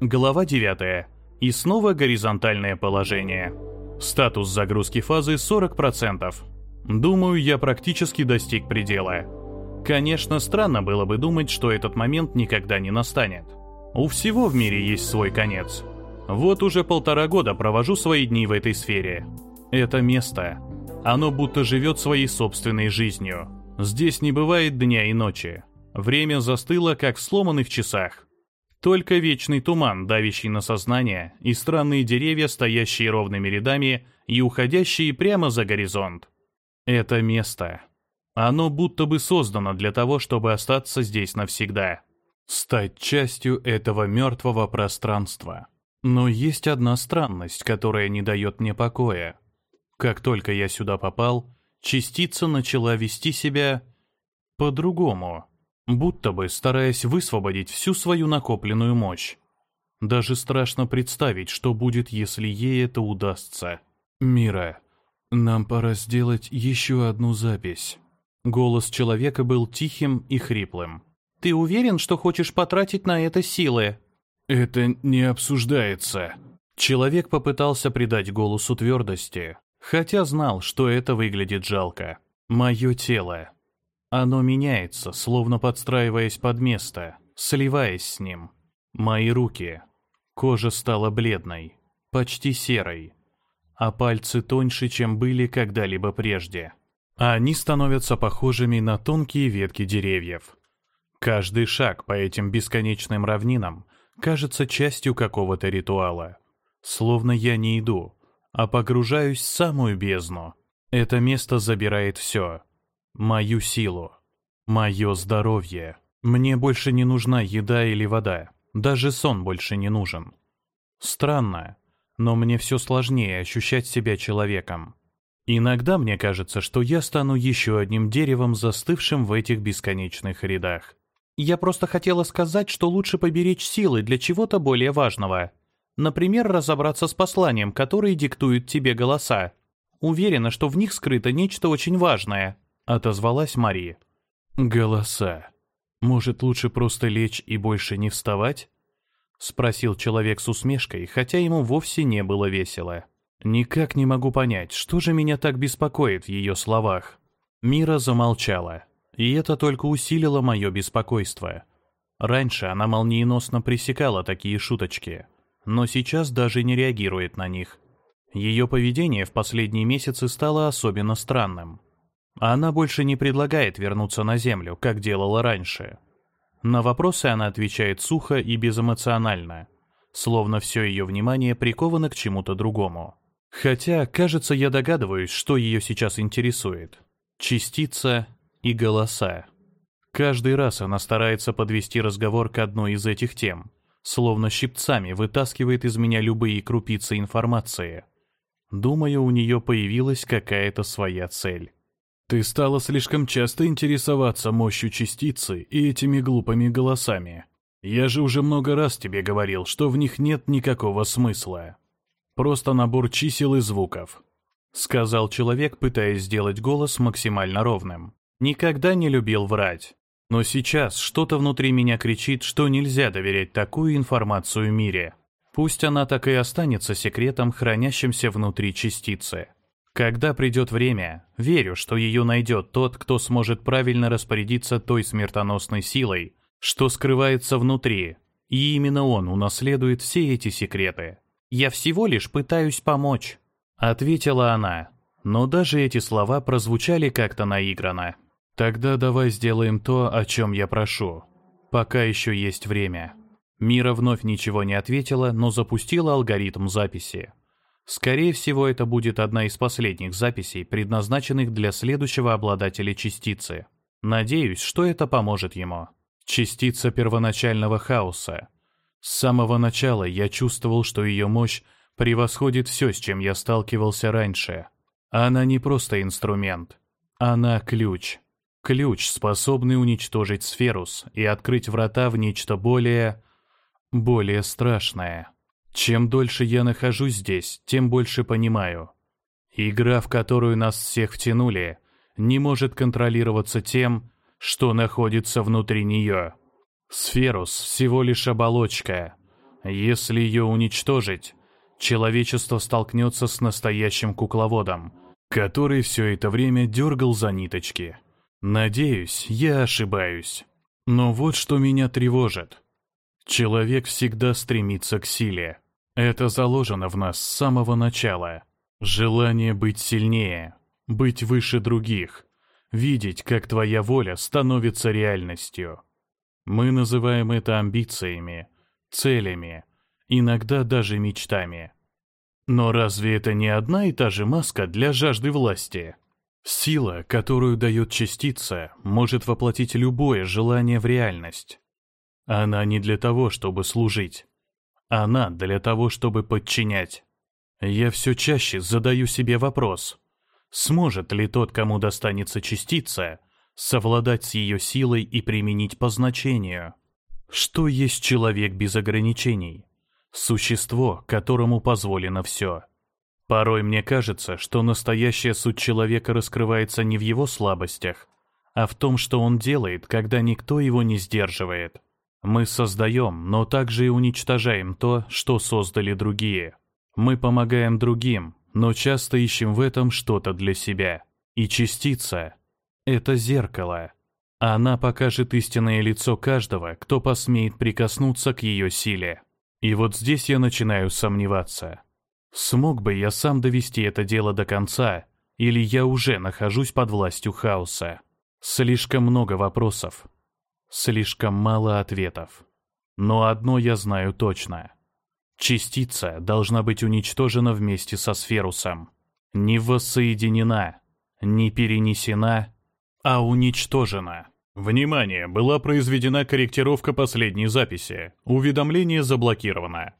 Глава 9. И снова горизонтальное положение. Статус загрузки фазы 40%. Думаю, я практически достиг предела. Конечно, странно было бы думать, что этот момент никогда не настанет. У всего в мире есть свой конец. Вот уже полтора года провожу свои дни в этой сфере. Это место. Оно будто живет своей собственной жизнью. Здесь не бывает дня и ночи. Время застыло, как в часах. Только вечный туман, давящий на сознание, и странные деревья, стоящие ровными рядами и уходящие прямо за горизонт. Это место. Оно будто бы создано для того, чтобы остаться здесь навсегда. Стать частью этого мертвого пространства. Но есть одна странность, которая не дает мне покоя. Как только я сюда попал, частица начала вести себя по-другому будто бы стараясь высвободить всю свою накопленную мощь. Даже страшно представить, что будет, если ей это удастся. «Мира, нам пора сделать еще одну запись». Голос человека был тихим и хриплым. «Ты уверен, что хочешь потратить на это силы?» «Это не обсуждается». Человек попытался придать голосу твердости, хотя знал, что это выглядит жалко. «Мое тело. Оно меняется, словно подстраиваясь под место, сливаясь с ним. Мои руки. Кожа стала бледной, почти серой, а пальцы тоньше, чем были когда-либо прежде. А они становятся похожими на тонкие ветки деревьев. Каждый шаг по этим бесконечным равнинам кажется частью какого-то ритуала. Словно я не иду, а погружаюсь в самую бездну. Это место забирает все — Мою силу. Мое здоровье. Мне больше не нужна еда или вода. Даже сон больше не нужен. Странно, но мне все сложнее ощущать себя человеком. Иногда мне кажется, что я стану еще одним деревом, застывшим в этих бесконечных рядах. Я просто хотела сказать, что лучше поберечь силы для чего-то более важного. Например, разобраться с посланием, которое диктуют тебе голоса. Уверена, что в них скрыто нечто очень важное отозвалась Мария. «Голоса. Может, лучше просто лечь и больше не вставать?» — спросил человек с усмешкой, хотя ему вовсе не было весело. «Никак не могу понять, что же меня так беспокоит в ее словах». Мира замолчала, и это только усилило мое беспокойство. Раньше она молниеносно пресекала такие шуточки, но сейчас даже не реагирует на них. Ее поведение в последние месяцы стало особенно странным. Она больше не предлагает вернуться на Землю, как делала раньше. На вопросы она отвечает сухо и безэмоционально, словно все ее внимание приковано к чему-то другому. Хотя, кажется, я догадываюсь, что ее сейчас интересует. Частица и голоса. Каждый раз она старается подвести разговор к одной из этих тем, словно щипцами вытаскивает из меня любые крупицы информации. Думаю, у нее появилась какая-то своя цель. Ты стала слишком часто интересоваться мощью частицы и этими глупыми голосами. Я же уже много раз тебе говорил, что в них нет никакого смысла. Просто набор чисел и звуков. Сказал человек, пытаясь сделать голос максимально ровным. Никогда не любил врать. Но сейчас что-то внутри меня кричит, что нельзя доверять такую информацию мире. Пусть она так и останется секретом, хранящимся внутри частицы. Когда придет время, верю, что ее найдет тот, кто сможет правильно распорядиться той смертоносной силой, что скрывается внутри, и именно он унаследует все эти секреты. «Я всего лишь пытаюсь помочь», — ответила она, но даже эти слова прозвучали как-то наигранно. «Тогда давай сделаем то, о чем я прошу. Пока еще есть время». Мира вновь ничего не ответила, но запустила алгоритм записи. Скорее всего, это будет одна из последних записей, предназначенных для следующего обладателя частицы. Надеюсь, что это поможет ему. Частица первоначального хаоса. С самого начала я чувствовал, что ее мощь превосходит все, с чем я сталкивался раньше. Она не просто инструмент. Она ключ. Ключ, способный уничтожить Сферус и открыть врата в нечто более... более страшное. Чем дольше я нахожусь здесь, тем больше понимаю. Игра, в которую нас всех втянули, не может контролироваться тем, что находится внутри нее. Сферус всего лишь оболочка, Если ее уничтожить, человечество столкнется с настоящим кукловодом, который все это время дергал за ниточки. Надеюсь, я ошибаюсь. Но вот что меня тревожит. Человек всегда стремится к силе. Это заложено в нас с самого начала. Желание быть сильнее, быть выше других, видеть, как твоя воля становится реальностью. Мы называем это амбициями, целями, иногда даже мечтами. Но разве это не одна и та же маска для жажды власти? Сила, которую дает частица, может воплотить любое желание в реальность. Она не для того, чтобы служить. Она для того, чтобы подчинять. Я все чаще задаю себе вопрос, сможет ли тот, кому достанется частица, совладать с ее силой и применить по значению? Что есть человек без ограничений? Существо, которому позволено все. Порой мне кажется, что настоящая суть человека раскрывается не в его слабостях, а в том, что он делает, когда никто его не сдерживает. Мы создаем, но также и уничтожаем то, что создали другие. Мы помогаем другим, но часто ищем в этом что-то для себя. И частица — это зеркало. Она покажет истинное лицо каждого, кто посмеет прикоснуться к ее силе. И вот здесь я начинаю сомневаться. Смог бы я сам довести это дело до конца, или я уже нахожусь под властью хаоса? Слишком много вопросов, слишком мало ответов. Но одно я знаю точно. Частица должна быть уничтожена вместе со сферусом. Не воссоединена, не перенесена, а уничтожена. Внимание! Была произведена корректировка последней записи. Уведомление заблокировано.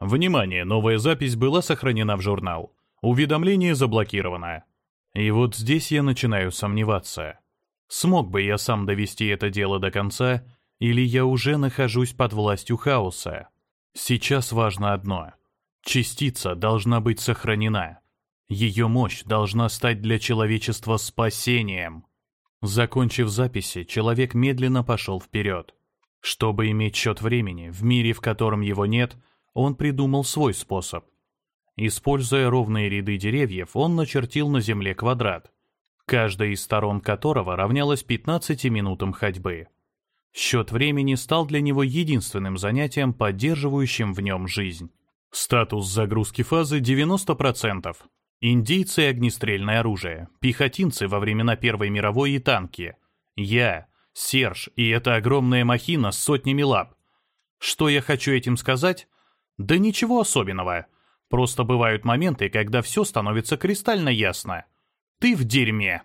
Внимание! Новая запись была сохранена в журнал. Уведомление заблокировано. И вот здесь я начинаю сомневаться. Смог бы я сам довести это дело до конца, или я уже нахожусь под властью хаоса? Сейчас важно одно. Частица должна быть сохранена. Ее мощь должна стать для человечества спасением. Закончив записи, человек медленно пошел вперед. Чтобы иметь счет времени, в мире, в котором его нет, он придумал свой способ. Используя ровные ряды деревьев, он начертил на земле квадрат, каждая из сторон которого равнялась 15 минутам ходьбы. Счет времени стал для него единственным занятием, поддерживающим в нем жизнь. Статус загрузки фазы 90%. Индийцы и огнестрельное оружие, пехотинцы во времена Первой мировой и танки. Я, Серж и эта огромная махина с сотнями лап. Что я хочу этим сказать? Да ничего особенного. Просто бывают моменты, когда все становится кристально ясно. Ты в дерьме.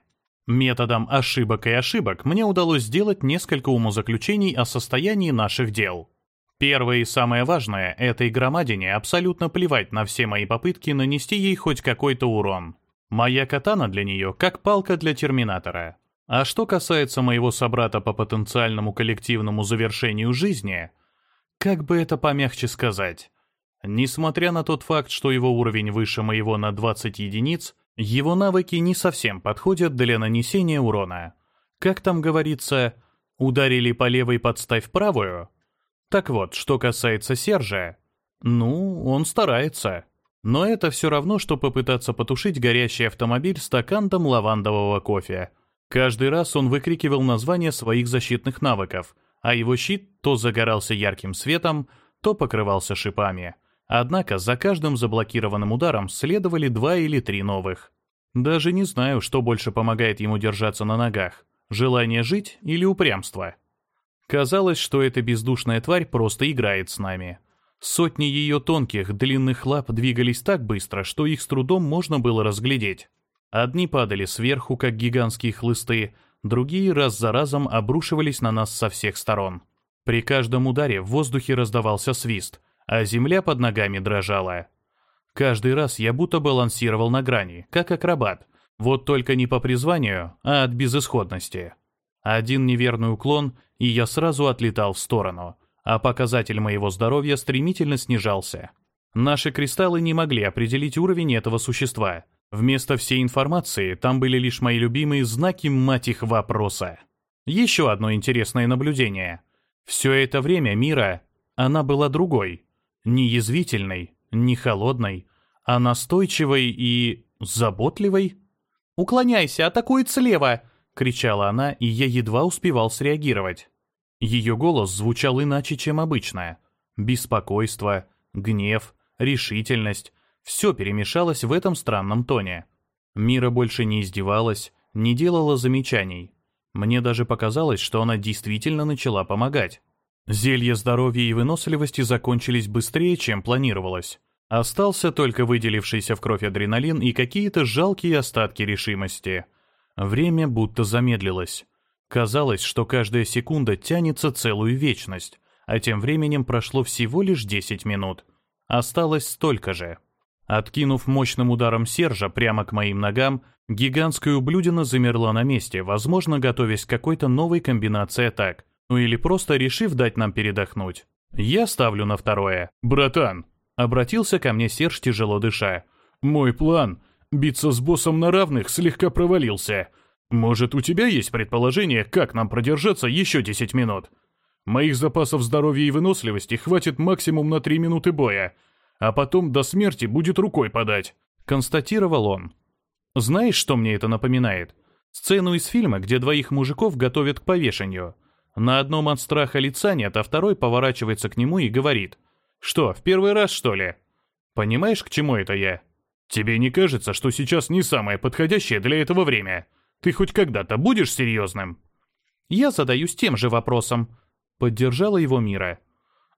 Методом ошибок и ошибок мне удалось сделать несколько умозаключений о состоянии наших дел. Первое и самое важное — этой громадине абсолютно плевать на все мои попытки нанести ей хоть какой-то урон. Моя катана для нее как палка для терминатора. А что касается моего собрата по потенциальному коллективному завершению жизни, как бы это помягче сказать, несмотря на тот факт, что его уровень выше моего на 20 единиц, его навыки не совсем подходят для нанесения урона. Как там говорится, ударили по левой подставь правую — так вот, что касается Сержа, ну, он старается. Но это все равно, что попытаться потушить горящий автомобиль стаканом лавандового кофе. Каждый раз он выкрикивал название своих защитных навыков, а его щит то загорался ярким светом, то покрывался шипами. Однако за каждым заблокированным ударом следовали два или три новых. Даже не знаю, что больше помогает ему держаться на ногах – желание жить или упрямство. Казалось, что эта бездушная тварь просто играет с нами. Сотни ее тонких, длинных лап двигались так быстро, что их с трудом можно было разглядеть. Одни падали сверху, как гигантские хлысты, другие раз за разом обрушивались на нас со всех сторон. При каждом ударе в воздухе раздавался свист, а земля под ногами дрожала. Каждый раз я будто балансировал на грани, как акробат, вот только не по призванию, а от безысходности. Один неверный уклон, и я сразу отлетал в сторону, а показатель моего здоровья стремительно снижался. Наши кристаллы не могли определить уровень этого существа. Вместо всей информации там были лишь мои любимые знаки мать их вопроса. Еще одно интересное наблюдение. Все это время мира, она была другой. Не язвительной, не холодной, а настойчивой и... заботливой. «Уклоняйся, атакует слева!» — кричала она, и я едва успевал среагировать. Ее голос звучал иначе, чем обычно. Беспокойство, гнев, решительность — все перемешалось в этом странном тоне. Мира больше не издевалась, не делала замечаний. Мне даже показалось, что она действительно начала помогать. Зелья здоровья и выносливости закончились быстрее, чем планировалось. Остался только выделившийся в кровь адреналин и какие-то жалкие остатки решимости. Время будто замедлилось. Казалось, что каждая секунда тянется целую вечность, а тем временем прошло всего лишь 10 минут. Осталось столько же. Откинув мощным ударом Сержа прямо к моим ногам, гигантская ублюдина замерла на месте, возможно, готовясь к какой-то новой комбинации атак, ну или просто решив дать нам передохнуть. Я ставлю на второе. «Братан!» — обратился ко мне Серж, тяжело дыша. «Мой план — биться с боссом на равных слегка провалился. Может, у тебя есть предположение, как нам продержаться еще 10 минут? Моих запасов здоровья и выносливости хватит максимум на 3 минуты боя, а потом до смерти будет рукой подать», — констатировал он. «Знаешь, что мне это напоминает? Сцену из фильма, где двоих мужиков готовят к повешению. На одном от страха лица нет, а второй поворачивается к нему и говорит. «Что, в первый раз, что ли?» «Понимаешь, к чему это я?» «Тебе не кажется, что сейчас не самое подходящее для этого время? Ты хоть когда-то будешь серьезным?» «Я задаюсь тем же вопросом», — поддержала его Мира.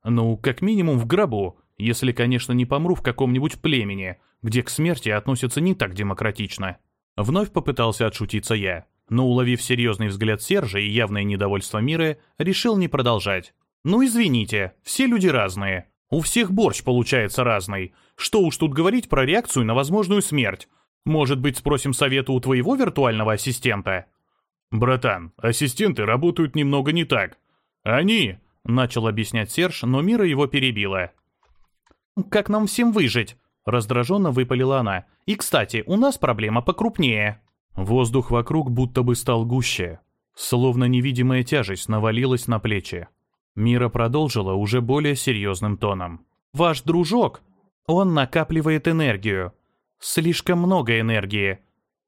«Ну, как минимум в гробу, если, конечно, не помру в каком-нибудь племени, где к смерти относятся не так демократично». Вновь попытался отшутиться я но, уловив серьезный взгляд Сержа и явное недовольство Миры, решил не продолжать. «Ну извините, все люди разные. У всех борщ получается разный. Что уж тут говорить про реакцию на возможную смерть. Может быть, спросим совета у твоего виртуального ассистента?» «Братан, ассистенты работают немного не так. Они...» — начал объяснять Серж, но Мира его перебила. «Как нам всем выжить?» — раздраженно выпалила она. «И, кстати, у нас проблема покрупнее». Воздух вокруг будто бы стал гуще, словно невидимая тяжесть навалилась на плечи. Мира продолжила уже более серьезным тоном. «Ваш дружок, он накапливает энергию. Слишком много энергии.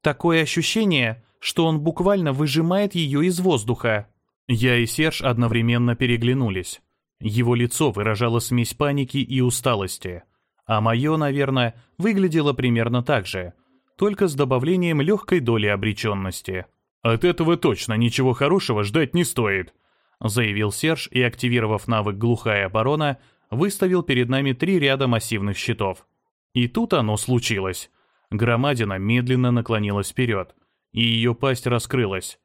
Такое ощущение, что он буквально выжимает ее из воздуха». Я и Серж одновременно переглянулись. Его лицо выражало смесь паники и усталости, а мое, наверное, выглядело примерно так же — только с добавлением легкой доли обреченности. «От этого точно ничего хорошего ждать не стоит», заявил Серж и, активировав навык «Глухая оборона», выставил перед нами три ряда массивных щитов. И тут оно случилось. Громадина медленно наклонилась вперед, и ее пасть раскрылась.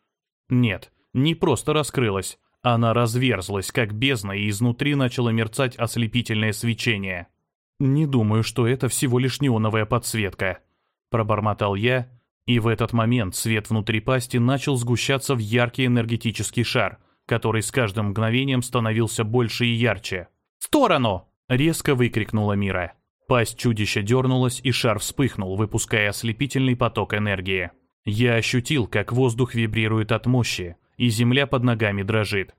Нет, не просто раскрылась, она разверзлась, как бездна, и изнутри начало мерцать ослепительное свечение. Не думаю, что это всего лишь неоновая подсветка. Пробормотал я, и в этот момент свет внутри пасти начал сгущаться в яркий энергетический шар, который с каждым мгновением становился больше и ярче. «В сторону!» — резко выкрикнула Мира. Пасть чудища дернулась, и шар вспыхнул, выпуская ослепительный поток энергии. Я ощутил, как воздух вибрирует от мощи, и земля под ногами дрожит.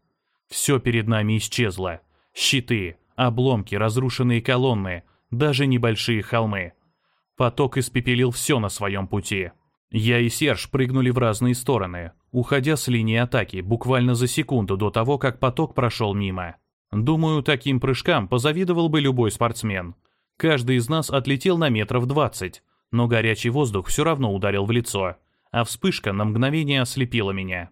Все перед нами исчезло. Щиты, обломки, разрушенные колонны, даже небольшие холмы. Поток испепелил все на своем пути. Я и Серж прыгнули в разные стороны, уходя с линии атаки буквально за секунду до того, как поток прошел мимо. Думаю, таким прыжкам позавидовал бы любой спортсмен. Каждый из нас отлетел на метров двадцать, но горячий воздух все равно ударил в лицо, а вспышка на мгновение ослепила меня.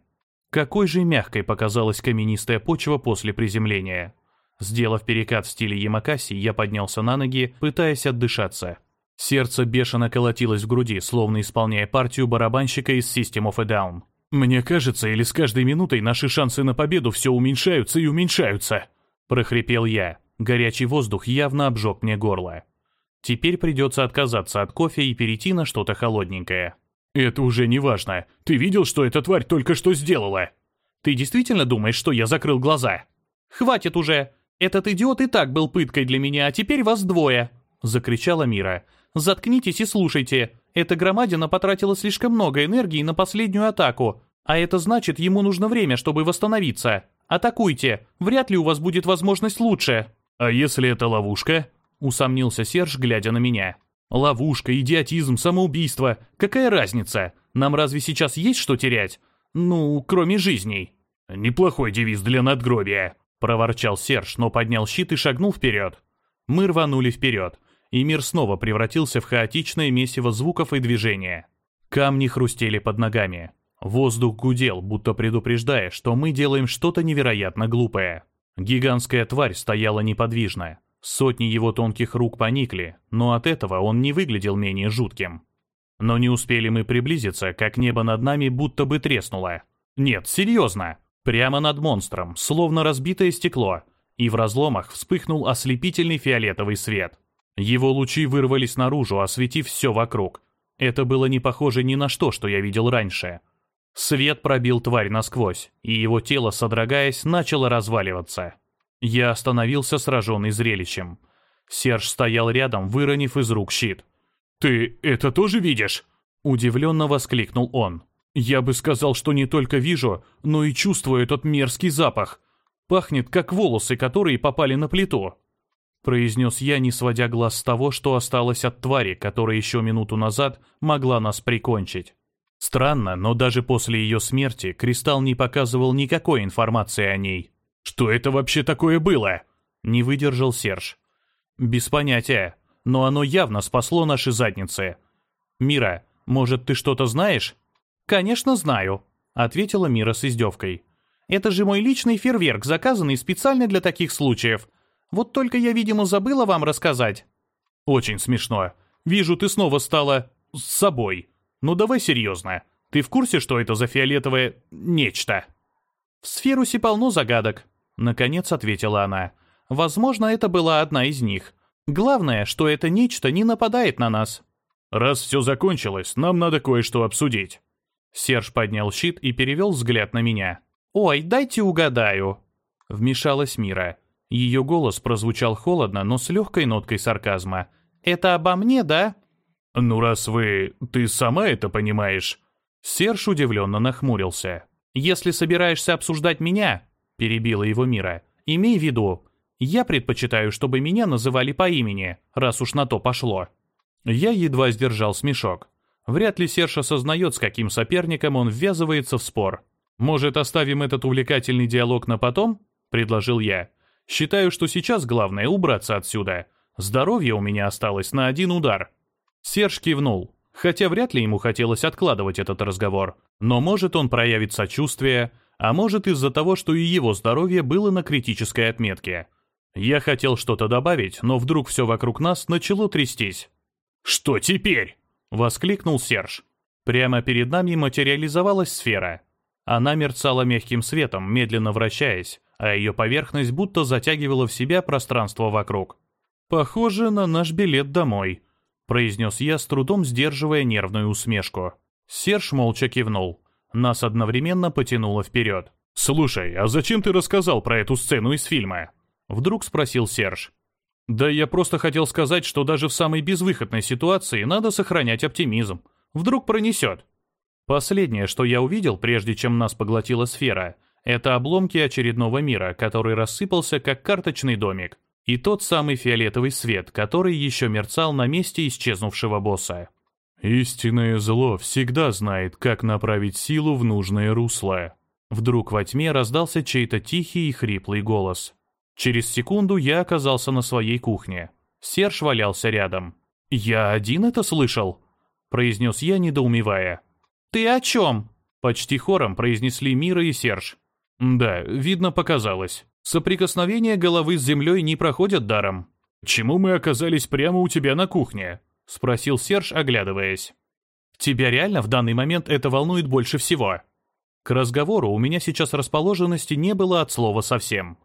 Какой же мягкой показалась каменистая почва после приземления. Сделав перекат в стиле Ямакаси, я поднялся на ноги, пытаясь отдышаться. Сердце бешено колотилось в груди, словно исполняя партию барабанщика из System of a Down. «Мне кажется, или с каждой минутой наши шансы на победу все уменьшаются и уменьшаются?» прохрипел я. Горячий воздух явно обжег мне горло. Теперь придется отказаться от кофе и перейти на что-то холодненькое. «Это уже не важно. Ты видел, что эта тварь только что сделала?» «Ты действительно думаешь, что я закрыл глаза?» «Хватит уже! Этот идиот и так был пыткой для меня, а теперь вас двое!» — закричала Мира. Заткнитесь и слушайте. Эта громадина потратила слишком много энергии на последнюю атаку, а это значит, ему нужно время, чтобы восстановиться. Атакуйте, вряд ли у вас будет возможность лучше». «А если это ловушка?» — усомнился Серж, глядя на меня. «Ловушка, идиотизм, самоубийство. Какая разница? Нам разве сейчас есть что терять? Ну, кроме жизней». «Неплохой девиз для надгробия», — проворчал Серж, но поднял щит и шагнул вперед. Мы рванули вперед, и мир снова превратился в хаотичное месиво звуков и движения. Камни хрустели под ногами. Воздух гудел, будто предупреждая, что мы делаем что-то невероятно глупое. Гигантская тварь стояла неподвижно. Сотни его тонких рук поникли, но от этого он не выглядел менее жутким. Но не успели мы приблизиться, как небо над нами будто бы треснуло. Нет, серьезно. Прямо над монстром, словно разбитое стекло, и в разломах вспыхнул ослепительный фиолетовый свет. Его лучи вырвались наружу, осветив все вокруг. Это было не похоже ни на что, что я видел раньше. Свет пробил тварь насквозь, и его тело, содрогаясь, начало разваливаться. Я остановился, сраженный зрелищем. Серж стоял рядом, выронив из рук щит. «Ты это тоже видишь?» Удивленно воскликнул он. «Я бы сказал, что не только вижу, но и чувствую этот мерзкий запах. Пахнет, как волосы, которые попали на плиту». Произнес я, не сводя глаз с того, что осталось от твари, которая еще минуту назад могла нас прикончить. Странно, но даже после ее смерти Кристалл не показывал никакой информации о ней. «Что это вообще такое было?» — не выдержал Серж. «Без понятия, но оно явно спасло наши задницы. Мира, может, ты что-то знаешь?» «Конечно знаю», — ответила Мира с издевкой. «Это же мой личный фейерверк, заказанный специально для таких случаев. Вот только я, видимо, забыла вам рассказать». «Очень смешно. Вижу, ты снова стала... с собой. Ну давай серьезно. Ты в курсе, что это за фиолетовое... нечто?» «В сферусе полно загадок», — наконец ответила она. «Возможно, это была одна из них. Главное, что это нечто не нападает на нас». «Раз все закончилось, нам надо кое-что обсудить». Серж поднял щит и перевел взгляд на меня. «Ой, дайте угадаю», — вмешалась Мира. Ее голос прозвучал холодно, но с легкой ноткой сарказма. «Это обо мне, да?» «Ну, раз вы... ты сама это понимаешь...» Серж удивленно нахмурился. «Если собираешься обсуждать меня...» — перебила его Мира. «Имей в виду, я предпочитаю, чтобы меня называли по имени, раз уж на то пошло». Я едва сдержал смешок. Вряд ли Серж осознает, с каким соперником он ввязывается в спор. «Может, оставим этот увлекательный диалог на потом?» — предложил я. «Считаю, что сейчас главное убраться отсюда. Здоровье у меня осталось на один удар». Серж кивнул, хотя вряд ли ему хотелось откладывать этот разговор. Но может он проявит сочувствие, а может из-за того, что и его здоровье было на критической отметке. Я хотел что-то добавить, но вдруг все вокруг нас начало трястись. «Что теперь?» — воскликнул Серж. Прямо перед нами материализовалась сфера. Она мерцала мягким светом, медленно вращаясь, а ее поверхность будто затягивала в себя пространство вокруг. «Похоже на наш билет домой», — произнес я, с трудом сдерживая нервную усмешку. Серж молча кивнул. Нас одновременно потянуло вперед. «Слушай, а зачем ты рассказал про эту сцену из фильма?» Вдруг спросил Серж. «Да я просто хотел сказать, что даже в самой безвыходной ситуации надо сохранять оптимизм. Вдруг пронесет». Последнее, что я увидел, прежде чем нас поглотила сфера, это обломки очередного мира, который рассыпался как карточный домик, и тот самый фиолетовый свет, который еще мерцал на месте исчезнувшего босса. «Истинное зло всегда знает, как направить силу в нужное русло». Вдруг во тьме раздался чей-то тихий и хриплый голос. Через секунду я оказался на своей кухне. Серж валялся рядом. «Я один это слышал?» — произнес я, недоумевая. «Ты о чем?» — почти хором произнесли Мира и Серж. «Да, видно, показалось. Соприкосновения головы с землей не проходят даром». «Чему мы оказались прямо у тебя на кухне?» — спросил Серж, оглядываясь. «Тебя реально в данный момент это волнует больше всего?» К разговору у меня сейчас расположенности не было от слова совсем.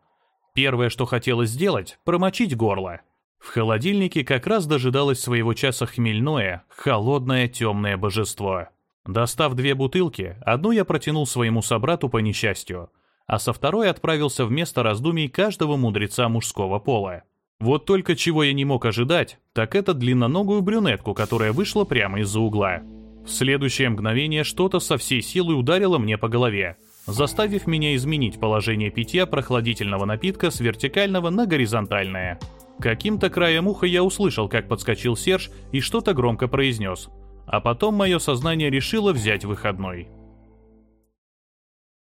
Первое, что хотелось сделать — промочить горло. В холодильнике как раз дожидалось своего часа хмельное, холодное темное божество. Достав две бутылки, одну я протянул своему собрату по несчастью, а со второй отправился в место раздумий каждого мудреца мужского пола. Вот только чего я не мог ожидать, так это длинноногую брюнетку, которая вышла прямо из-за угла. В следующее мгновение что-то со всей силой ударило мне по голове. заставив меня изменить положение питья прохладительного напитка с вертикального на горизонтальное. Каким-то краем уха я услышал, как подскочил Серж и что-то громко произнес. А потом мое сознание решило взять выходной.